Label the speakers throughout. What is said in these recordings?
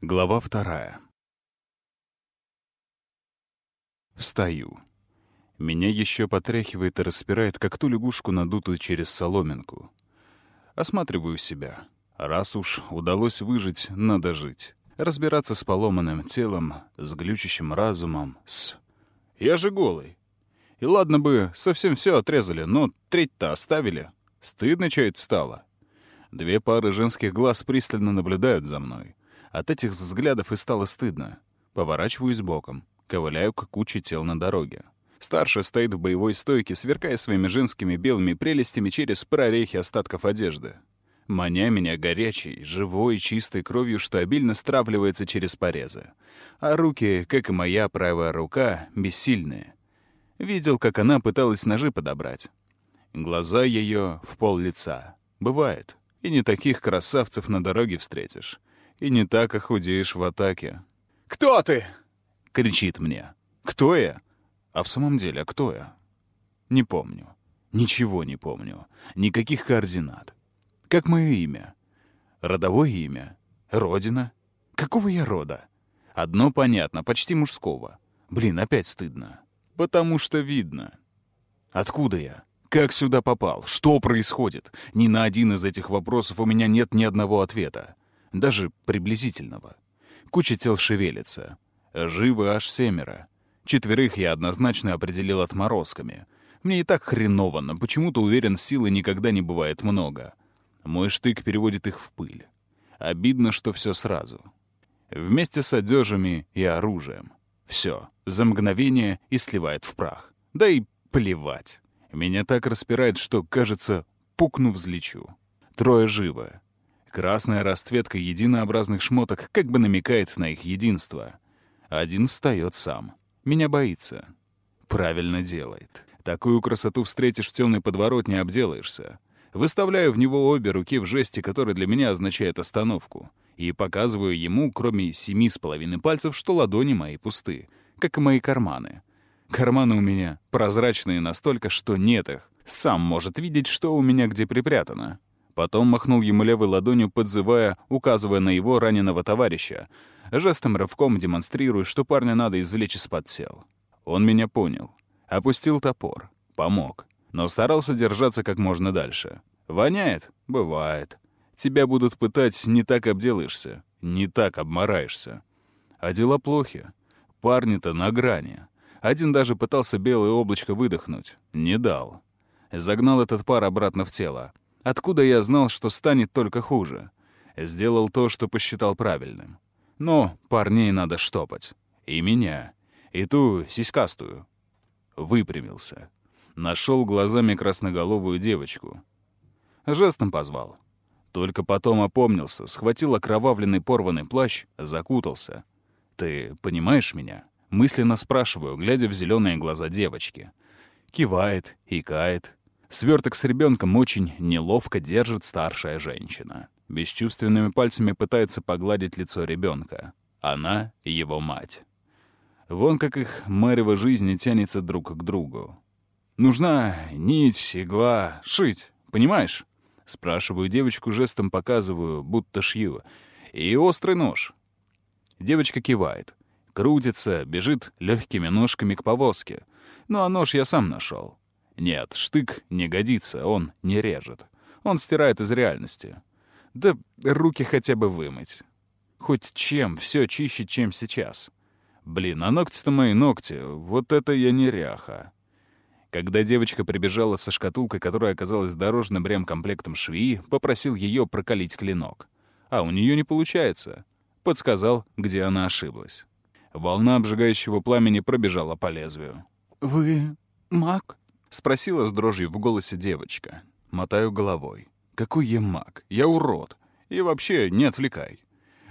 Speaker 1: Глава вторая. Встаю. Меня еще потряхивает и распирает, как ту лягушку, надутую через соломинку. Осматриваю себя. Раз уж удалось выжить, надо жить. Разбираться с поломанным телом, с глючащим разумом, с... Я же голый. И ладно бы, совсем все отрезали, но треть-то оставили. Стыдно чай стало. Две пары женских глаз пристально наблюдают за мной. От этих взглядов и стало стыдно. Поворачиваюсь боком, ковыляю к куче тел на дороге. Старшая стоит в боевой стойке, сверкая своими женскими белыми прелестями через прорехи остатков одежды. Маня меня горячей, живой, чистой кровью, что обильно стравливается через порезы. А руки, как и моя правая рука, бессильные. Видел, как она пыталась ножи подобрать. Глаза ее в пол лица. Бывает. И не таких красавцев на дороге встретишь и не так охудеешь в атаке.
Speaker 2: «Кто ты?»
Speaker 1: — кричит мне. «Кто я? А в самом деле, кто я?» Не помню. Ничего не помню. Никаких координат. Как мое имя? Родовое имя? Родина? Какого я рода? Одно понятно, почти мужского. Блин, опять стыдно. Потому что видно. Откуда я? Как сюда попал? Что происходит? Ни на один из этих вопросов у меня нет ни одного ответа даже приблизительного. Куча тел шевелится. Живы аж семеро. Четверых я однозначно определил отморозками. Мне и так хреново, но почему-то уверен, силы никогда не бывает много. Мой штык переводит их в пыль. Обидно, что все сразу. Вместе с одежами и оружием. Все, за мгновение и сливает в прах. Да и плевать. Меня так распирает, что, кажется, пукну взлечу. Трое живы. Красная расцветка единообразных шмоток как бы намекает на их единство. Один встает сам. Меня боится. Правильно делает. Такую красоту встретишь в темной подворотне, обделаешься. Выставляю в него обе руки в жесте, который для меня означает остановку. И показываю ему, кроме семи с половиной пальцев, что ладони мои пусты, как и мои карманы. Карманы у меня прозрачные настолько, что нет их. Сам может видеть, что у меня где припрятано. Потом махнул ему левой ладонью, подзывая, указывая на его раненого товарища, жестом рывком демонстрируя, что парня надо извлечь из-под тел. Он меня понял. Опустил топор. Помог. Но старался держаться как можно дальше. Воняет? Бывает. Тебя будут пытать, не так обделаешься, не так обмораешься. А дела плохи. Парни-то на грани. Один даже пытался белое облачко выдохнуть. Не дал. Загнал этот пар обратно в тело. Откуда я знал, что станет только хуже? Сделал то, что посчитал правильным. Но парней надо штопать. И меня. И ту сиськастую. Выпрямился. Нашел глазами красноголовую девочку. Жестом позвал. Только потом опомнился, схватил окровавленный порванный плащ, закутался. «Ты понимаешь меня?» Мысленно спрашиваю, глядя в зеленые глаза девочки. Кивает, икает, Сверток с ребенком очень неловко держит старшая женщина. Бесчувственными пальцами пытается погладить лицо ребенка. Она — его мать. Вон как их марево жизни тянется друг к другу. «Нужна нить, игла, шить, понимаешь?» Спрашиваю девочку, жестом показываю, будто шью. И острый нож. Девочка кивает. Крутится, бежит легкими ножками к повозке. Ну а нож я сам нашел. Нет, штык не годится, он не режет. Он стирает из реальности. Да руки хотя бы вымыть. Хоть чем, все чище, чем сейчас. Блин, а ногти-то мои ногти, вот это я неряха. Когда девочка прибежала со шкатулкой, которая оказалась дорожным ремкомплектом швеи, попросил ее прокалить клинок. А у нее не получается. Подсказал, где она ошиблась. Волна обжигающего пламени пробежала по лезвию.
Speaker 2: «Вы маг?»
Speaker 1: — спросила с дрожью в голосе девочка. Мотаю головой. «Какой я маг? Я урод. И вообще, не отвлекай».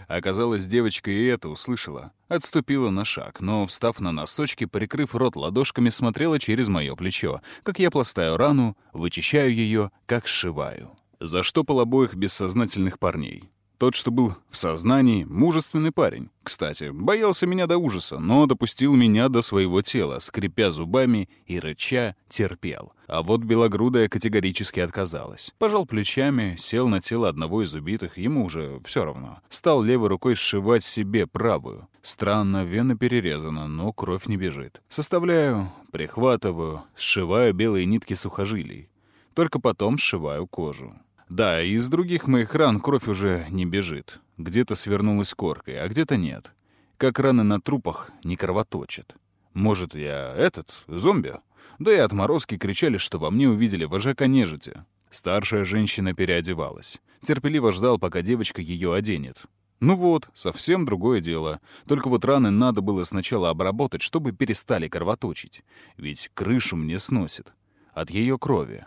Speaker 1: Оказалось, девочка и это услышала. Отступила на шаг, но, встав на носочки, прикрыв рот ладошками, смотрела через мое плечо, как я пластаю рану, вычищаю ее, как сшиваю. Заштопал обоих бессознательных парней. Тот, что был в сознании, мужественный парень. Кстати, боялся меня до ужаса, но допустил меня до своего тела, скрипя зубами и рыча, терпел. А вот белогрудая категорически отказалась. Пожал плечами, сел на тело одного из убитых, ему уже все равно. Стал левой рукой сшивать себе правую. Странно, вена перерезана, но кровь не бежит. Составляю, прихватываю, сшиваю белые нитки сухожилий. Только потом сшиваю кожу. Да, из других моих ран кровь уже не бежит. Где-то свернулась коркой, а где-то нет. Как раны на трупах не кровоточат. Может, я этот, зомби? Да и отморозки кричали, что во мне увидели вожака нежити. Старшая женщина переодевалась. Терпеливо ждал, пока девочка ее оденет. Ну вот, совсем другое дело. Только вот раны надо было сначала обработать, чтобы перестали кровоточить. Ведь крышу мне сносит. От ее крови.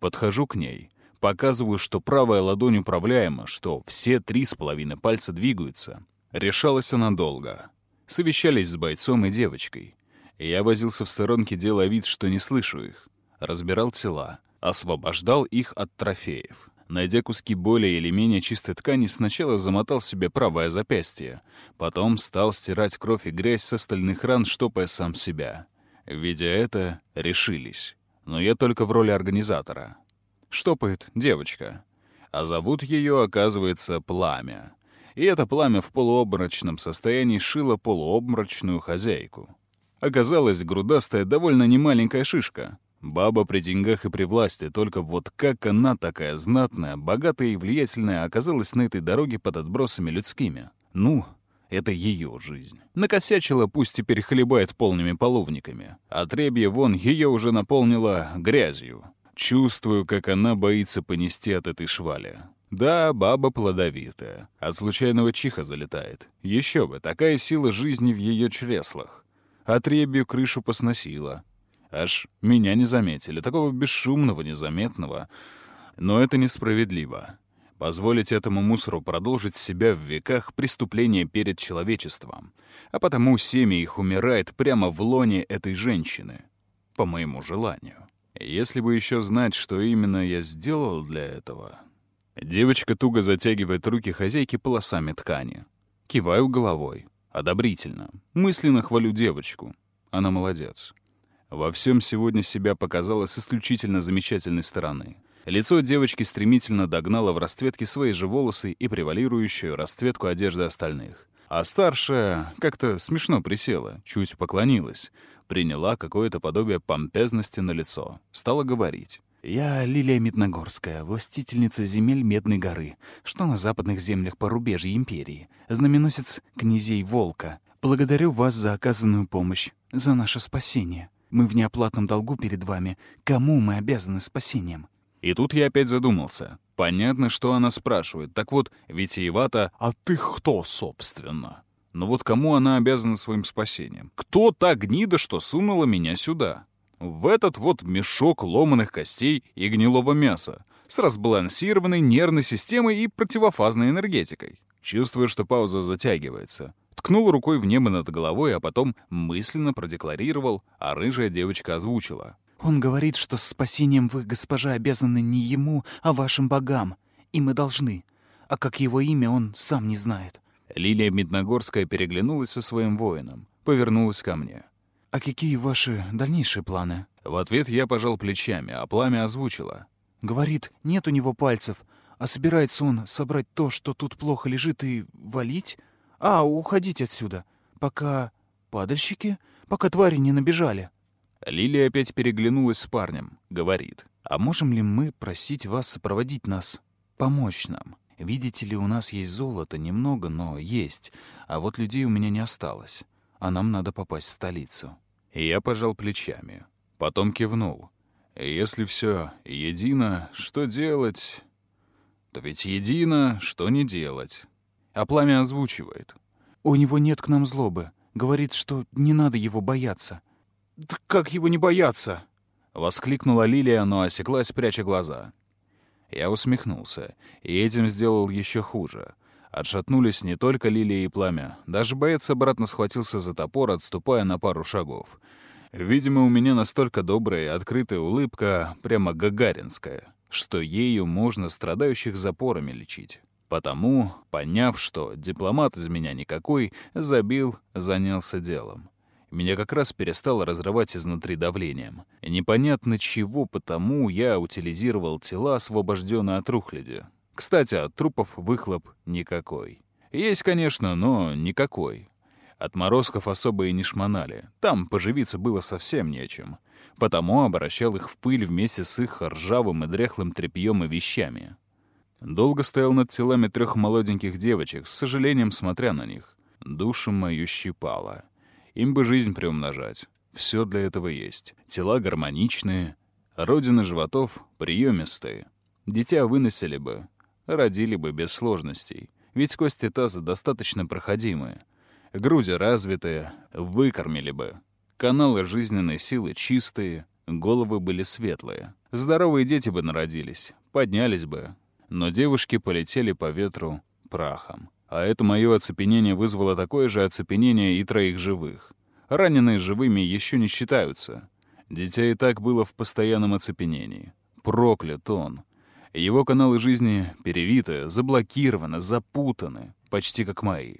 Speaker 1: Подхожу к ней — Показываю, что правая ладонь управляема, что все три с половиной пальца двигаются. Решалась она долго. Совещались с бойцом и девочкой. Я возился в сторонке, делая вид, что не слышу их. Разбирал тела. Освобождал их от трофеев. Найдя куски более или менее чистой ткани, сначала замотал себе правое запястье. Потом стал стирать кровь и грязь с остальных ран, штопая сам себя. Видя это, решились. Но я только в роли организатора штопает девочка. А зовут ее, оказывается, Пламя. И это пламя в полуобморочном состоянии шило полуобморочную хозяйку. Оказалась грудастая, довольно немаленькая шишка. Баба при деньгах и при власти, только вот как она такая знатная, богатая и влиятельная оказалась на этой дороге под отбросами людскими? Ну, это ее жизнь. Накосячила, пусть теперь хлебает полными половниками. А требье вон ее уже наполнила грязью. Чувствую, как она боится понести от этой швали. Да, баба плодовитая. От случайного чиха залетает. Еще бы, такая сила жизни в ее чреслах. Отребью крышу посносила. Аж меня не заметили. Такого бесшумного, незаметного. Но это несправедливо. Позволить этому мусору продолжить себя в веках преступления перед человечеством. А потому семя их умирает прямо в лоне этой женщины. По моему желанию. Если бы еще знать, что именно я сделал для этого... Девочка туго затягивает руки хозяйки полосами ткани. Киваю головой. Одобрительно. Мысленно хвалю девочку. Она молодец. Во всем сегодня себя показала с исключительно замечательной стороны. Лицо девочки стремительно догнало в расцветке свои же волосы и превалирующую расцветку одежды остальных. А старшая как-то смешно присела, чуть поклонилась, приняла какое-то подобие помпезности на лицо, стала говорить. «Я Лилия Медногорская, властительница земель Медной горы, что на западных землях порубежья империи, знаменосец князей Волка. Благодарю вас за оказанную помощь, за наше спасение. Мы в неоплатном долгу перед вами. Кому мы обязаны спасением?» И тут я опять задумался. Понятно, что она спрашивает. Так вот, витиевато «А ты кто, собственно?» Но вот кому она обязана своим спасением? Кто та гнида, что сунула меня сюда? В этот вот мешок ломаных костей и гнилого мяса с разбалансированной нервной системой и противофазной энергетикой. Чувствую, что пауза затягивается. Ткнул рукой в небо над головой, а потом мысленно продекларировал, а рыжая девочка озвучила.
Speaker 3: Он говорит, что с спасением вы, госпожа, обязаны не ему, а вашим богам. И мы должны. А как его имя, он сам не знает.
Speaker 1: Лилия Медногорская переглянулась со своим воином, повернулась ко мне.
Speaker 3: «А какие ваши дальнейшие планы?»
Speaker 1: В ответ я пожал плечами, а пламя озвучило.
Speaker 3: «Говорит, нет у него пальцев, а собирается он собрать то, что тут плохо лежит, и валить? А, уходить отсюда, пока... падальщики? Пока твари не набежали».
Speaker 1: Лилия опять переглянулась с парнем. Говорит.
Speaker 3: «А можем ли мы просить вас сопроводить нас? Помочь нам? Видите ли, у нас есть золото, немного, но есть. А вот людей у меня не осталось. А нам надо попасть в столицу».
Speaker 1: Я пожал плечами. Потом кивнул. «Если все едино, что делать?» «То ведь едино, что не делать?» А пламя озвучивает.
Speaker 3: «У него нет к нам злобы. Говорит, что не надо его бояться».
Speaker 2: «Да как его не бояться?»
Speaker 1: — воскликнула Лилия, но осеклась, пряча глаза. Я усмехнулся, и этим сделал еще хуже. Отшатнулись не только Лилия и Пламя. Даже боец обратно схватился за топор, отступая на пару шагов. Видимо, у меня настолько добрая и открытая улыбка, прямо гагаринская, что ею можно страдающих запорами лечить. Потому, поняв, что дипломат из меня никакой, забил, занялся делом. Меня как раз перестало разрывать изнутри давлением. Непонятно чего, потому я утилизировал тела, освобожденные от рухляди. Кстати, от трупов выхлоп никакой. Есть, конечно, но никакой. Отморозков особо и не шмонали. Там поживиться было совсем нечем. Потому обращал их в пыль вместе с их ржавым и дряхлым тряпьем и вещами. Долго стоял над телами трех молоденьких девочек, с сожалением смотря на них. Душу мою щипало. Им бы жизнь приумножать. Все для этого есть. Тела гармоничные, родины животов приемистые. Дитя выносили бы, родили бы без сложностей. Ведь кости таза достаточно проходимые. Груди развитые, выкормили бы. Каналы жизненной силы чистые, головы были светлые. Здоровые дети бы народились, поднялись бы. Но девушки полетели по ветру прахом. А это мое оцепенение вызвало такое же оцепенение и троих живых. Раненые живыми еще не считаются. Дитя и так было в постоянном оцепенении. Проклят он. Его каналы жизни перевиты, заблокированы, запутаны, почти как мои.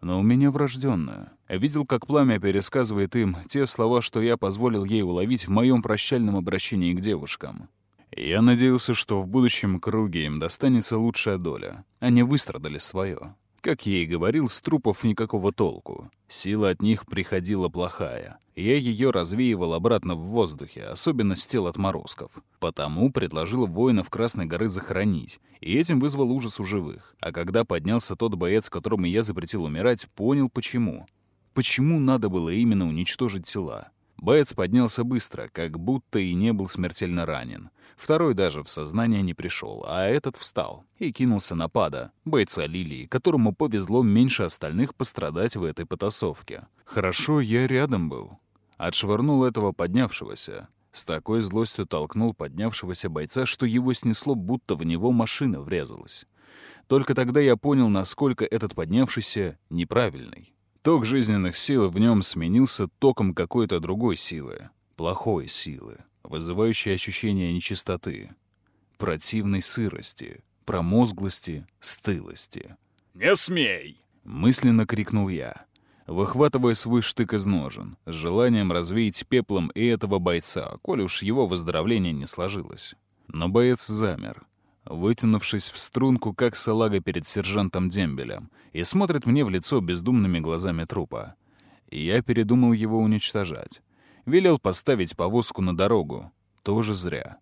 Speaker 1: Но у меня врожденное. Видел, как пламя пересказывает им те слова, что я позволил ей уловить в моем прощальном обращении к девушкам. Я надеялся, что в будущем круге им достанется лучшая доля. Они выстрадали свое. Как я и говорил, с трупов никакого толку. Сила от них приходила плохая. Я ее развеивал обратно в воздухе, особенно с тел отморозков. Потому предложил воинов Красной горы захоронить, и этим вызвал ужас у живых. А когда поднялся тот боец, которому я запретил умирать, понял почему. Почему надо было именно уничтожить тела? Боец поднялся быстро, как будто и не был смертельно ранен. Второй даже в сознание не пришел, а этот встал и кинулся на пада, бойца Лилии, которому повезло меньше остальных пострадать в этой потасовке. Хорошо, я рядом был. Отшвырнул этого поднявшегося. С такой злостью толкнул поднявшегося бойца, что его снесло, будто в него машина врезалась. Только тогда я понял, насколько этот поднявшийся неправильный. Ток жизненных сил в нем сменился током какой-то другой силы, плохой силы, вызывающей ощущение нечистоты, противной сырости, промозглости, стылости.
Speaker 2: «Не смей!»
Speaker 1: — мысленно крикнул я, выхватывая свой штык из ножен, с желанием развеять пеплом и этого бойца, коль уж его выздоровление не сложилось. Но боец замер, вытянувшись в струнку, как салага перед сержантом Дембелем, и смотрит мне в лицо бездумными глазами трупа. Я передумал его уничтожать. Велел поставить повозку на дорогу. Тоже зря.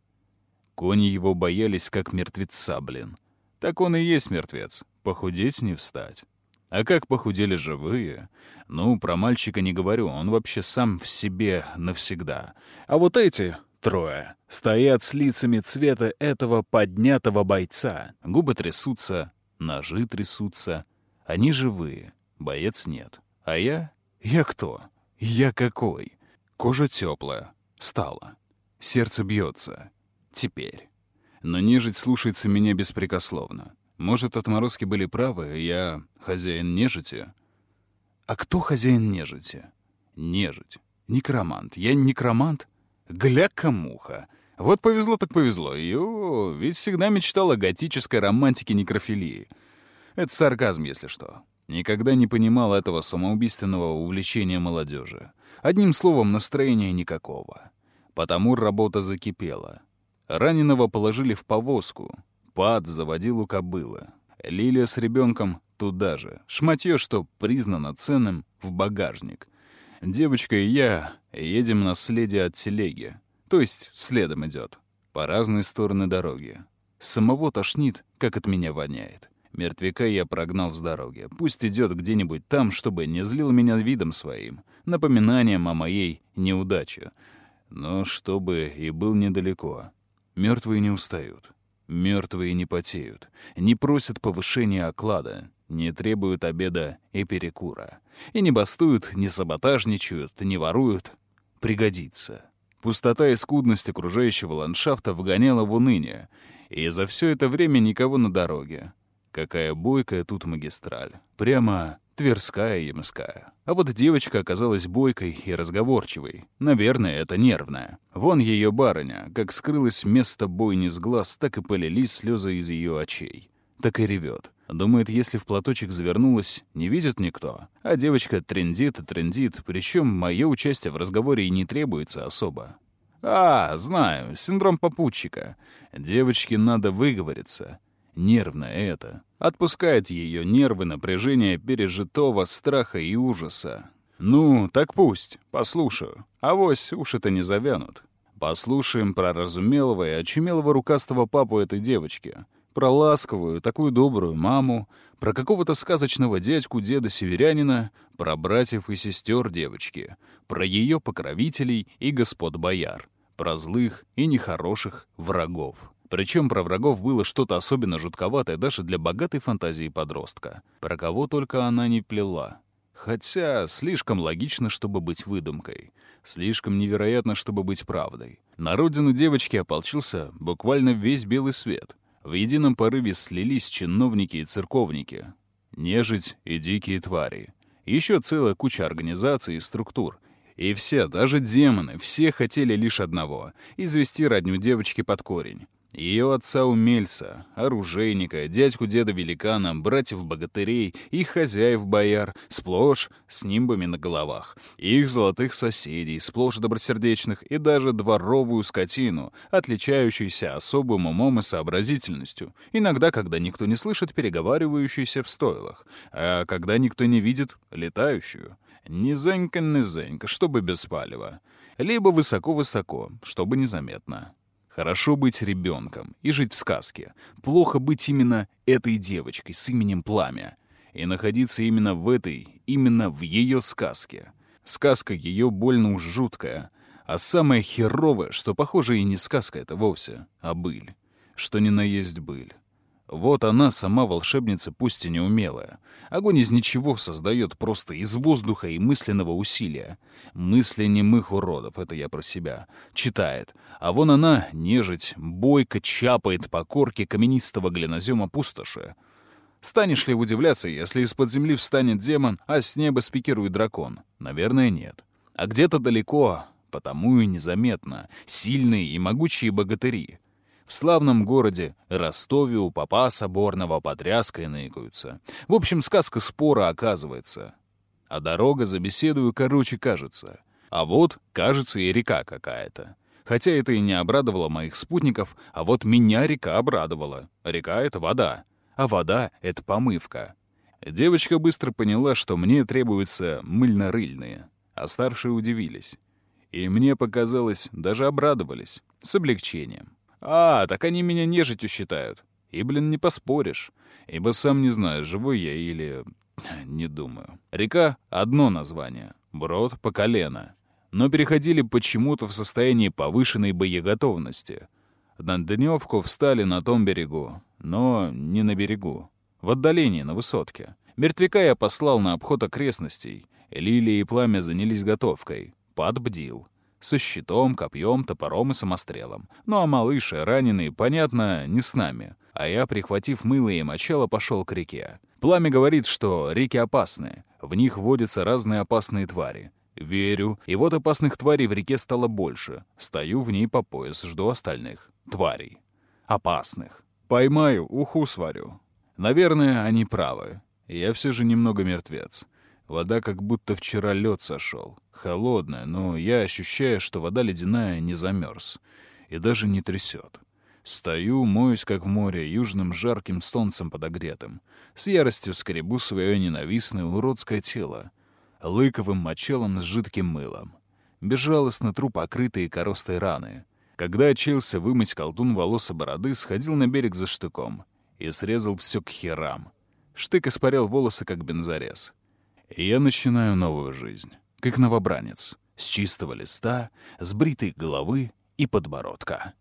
Speaker 1: Кони его боялись, как мертвеца, блин. Так он и есть мертвец. Похудеть не встать. А как похудели живые? Ну, про мальчика не говорю, он вообще сам в себе навсегда. А вот эти Трое. Стоят с лицами цвета этого поднятого бойца. Губы трясутся, ножи трясутся. Они живые, боец нет. А я? Я кто? Я какой? Кожа теплая, стала. Сердце бьется. Теперь. Но нежить слушается меня беспрекословно. Может, отморозки были правы, я хозяин нежити? А кто хозяин нежити? Нежить. Некромант. Я некромант? Гля-ка-муха. Вот повезло так повезло. Ё, ведь всегда мечтал о готической романтике некрофилии. Это сарказм, если что. Никогда не понимал этого самоубийственного увлечения молодежи. Одним словом, настроения никакого. Потому работа закипела. Раненого положили в повозку. Пад заводил у кобылы. Лилия с ребенком туда же. Шматье, что признано ценным, в багажник. Девочка и я едем на следе от телеги. То есть следом идет. По разные стороны дороги. Самого тошнит, как от меня воняет. Мертвяка я прогнал с дороги. Пусть идет где-нибудь там, чтобы не злил меня видом своим, напоминанием о моей неудаче. Но чтобы и был недалеко. Мертвые не устают. Мертвые не потеют. Не просят повышения оклада не требуют обеда и перекура. И не бастуют, не саботажничают, не воруют. Пригодится. Пустота и скудность окружающего ландшафта вгоняла в уныние, и за все это время никого на дороге. Какая бойкая тут магистраль. Прямо Тверская Ямская. А вот девочка оказалась бойкой и разговорчивой. Наверное, это нервная. Вон ее барыня, как скрылась место бойни с глаз, так и полились слезы из ее очей. Так и ревет. Думает, если в платочек завернулась, не видит никто. А девочка трендит и трендит, причем мое участие в разговоре и не требуется особо. А, знаю, синдром попутчика. Девочке надо выговориться. Нервное это. Отпускает ее нервы напряжения пережитого страха и ужаса. Ну, так пусть, послушаю. Авось уши-то не завянут. Послушаем про разумелого и очумелого рукастого папу этой девочки — про ласковую, такую добрую маму, про какого-то сказочного дядьку-деда-северянина, про братьев и сестер девочки, про ее покровителей и господ-бояр, про злых и нехороших врагов. Причем про врагов было что-то особенно жутковатое даже для богатой фантазии подростка, про кого только она не плела. Хотя слишком логично, чтобы быть выдумкой. Слишком невероятно, чтобы быть правдой. На родину девочки ополчился буквально весь белый свет. В едином порыве слились чиновники и церковники, нежить и дикие твари. Еще целая куча организаций и структур. И все, даже демоны, все хотели лишь одного — извести родню девочки под корень. Ее отца-умельца, оружейника, дядьку-деда-великана, братьев-богатырей, их хозяев-бояр, сплошь с нимбами на головах, их золотых соседей, сплошь добросердечных, и даже дворовую скотину, отличающуюся особым умом и сообразительностью, иногда, когда никто не слышит, переговаривающуюся в стойлах, а когда никто не видит, летающую. Низенько-низенько, чтобы без палева. Либо высоко-высоко, чтобы незаметно. Хорошо быть ребенком и жить в сказке. Плохо быть именно этой девочкой с именем Пламя. И находиться именно в этой, именно в ее сказке. Сказка ее больно уж жуткая. А самое херовое, что, похоже, и не сказка это вовсе, а быль. Что ни на есть быль. Вот она, сама волшебница, пусть и неумелая. Огонь из ничего создает просто из воздуха и мысленного усилия. Мысли немых уродов, это я про себя. Читает. А вон она, нежить, бойко чапает по корке каменистого глинозема пустоши. Станешь ли удивляться, если из-под земли встанет демон, а с неба спикирует дракон? Наверное, нет. А где-то далеко, потому и незаметно, сильные и могучие богатыри — в славном городе Ростове у папа соборного потряской ныкаются. В общем, сказка спора оказывается. А дорога за беседую короче кажется. А вот, кажется, и река какая-то. Хотя это и не обрадовало моих спутников, а вот меня река обрадовала. Река — это вода, а вода — это помывка. Девочка быстро поняла, что мне требуются мыльно-рыльные, а старшие удивились. И мне показалось, даже обрадовались, с облегчением. А, так они меня нежитью считают. И, блин, не поспоришь. Ибо сам не знаю, живой я или... Не думаю. Река — одно название. Брод — по колено. Но переходили почему-то в состоянии повышенной боеготовности. На дневку встали на том берегу, но не на берегу. В отдалении, на высотке. Мертвяка я послал на обход окрестностей. Лилия и Пламя занялись готовкой. Пад бдил. Со щитом, копьем, топором и самострелом. Ну а малыши, раненые, понятно, не с нами. А я, прихватив мыло и мочало, пошел к реке. Пламя говорит, что реки опасные. В них водятся разные опасные твари. Верю. И вот опасных тварей в реке стало больше. Стою в ней по пояс, жду остальных. Тварей. Опасных. Поймаю, уху сварю. Наверное, они правы. Я все же немного мертвец. Вода как будто вчера лед сошел. Холодная, но я ощущаю, что вода ледяная не замерз. И даже не трясет. Стою, моюсь, как в море, южным жарким солнцем подогретым. С яростью скребу свое ненавистное уродское тело. Лыковым мочалом с жидким мылом. Безжалостно труп покрытые коростой раны. Когда очился вымыть колтун волос и бороды, сходил на берег за штыком и срезал все к херам. Штык испарял волосы, как бензорез. Я начинаю новую жизнь, как новобранец, с чистого листа, с бритой головы и подбородка.